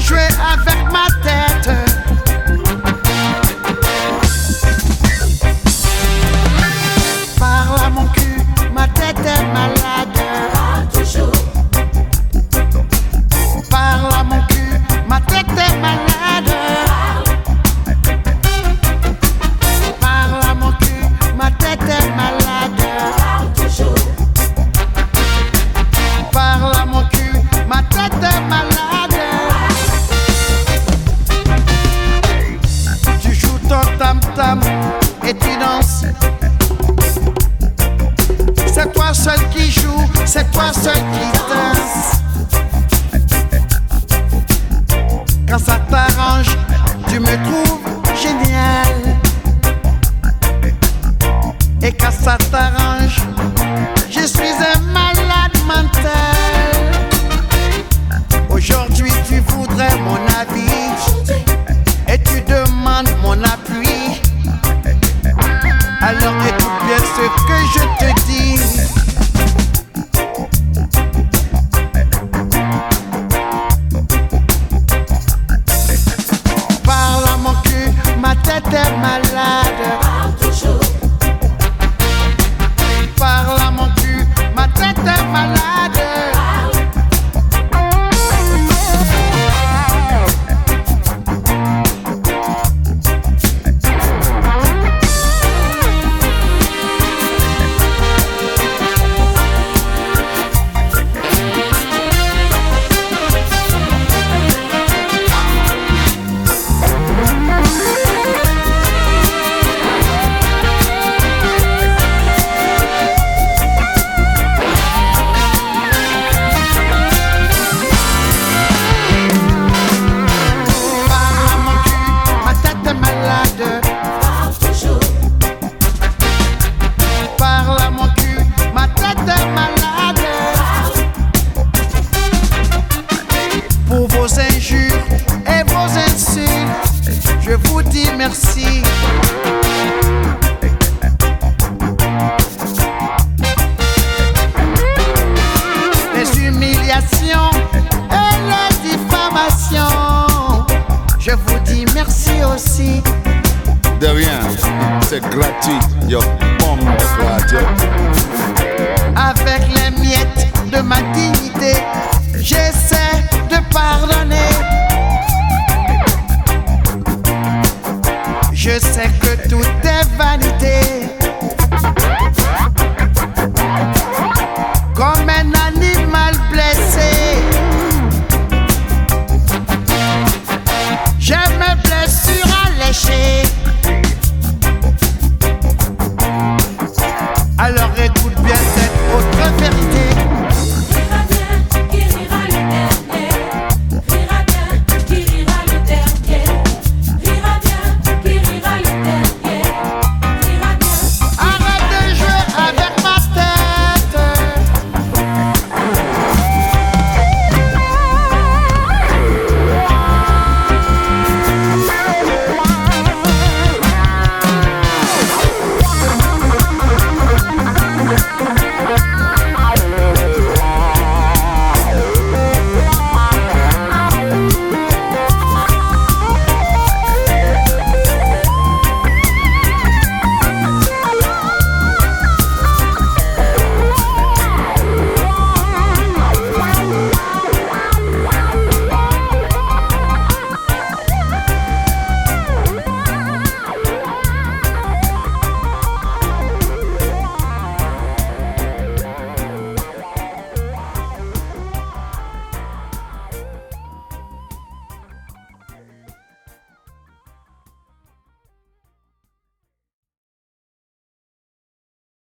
jouer avec ma c'est toi seul qui danse. Quand ça t'arrange, tu me trouves génial. Et quand ça t'arrange, je suis un malade mental. Aujourd'hui, tu voudrais mon avis et tu demandes mon appui. Alors écoute bien ce que je merci. Les humiliations et les diffamations, je vous dis merci aussi. De rien, c'est gratuit. Yo, pomme gratuit. Avec les miettes de ma dignité, vanité.